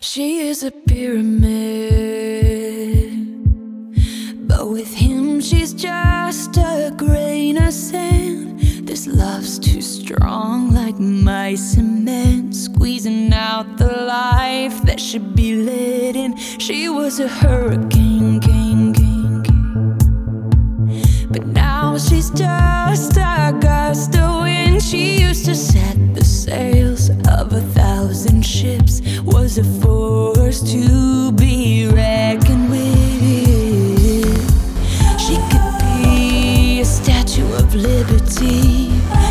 She is a pyramid, but with him she's just a grain of sand. This love's too strong, like my cement, squeezing out the life that should be lit in. She was a hurricane, king, king, king. but now she's just a gust of wind. She used to set the sails of a thousand ships, a force to be reckoned with. She could be a statue of liberty.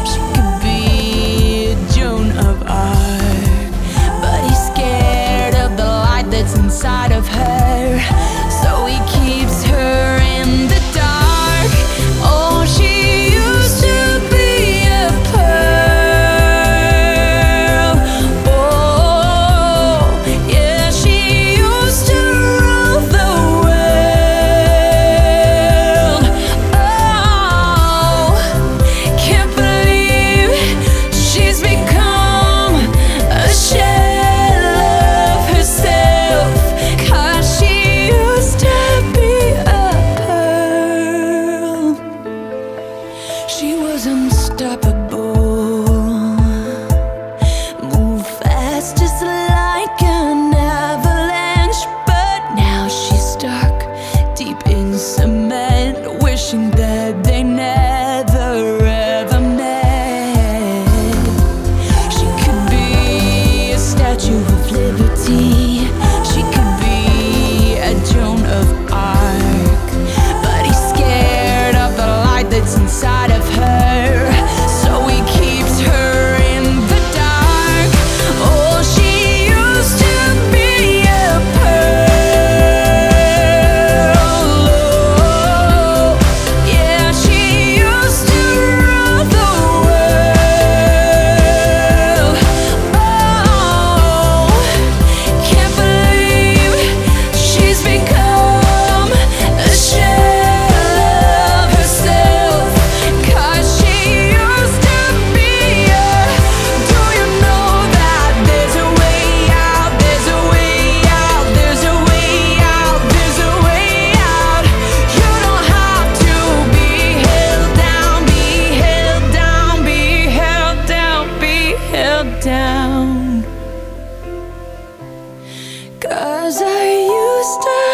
She could be a Joan of Arc. But he's scared of the light that's inside of her. stay.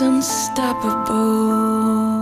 unstoppable.